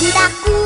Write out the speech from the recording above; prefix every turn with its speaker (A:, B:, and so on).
A: 嘀嗒咕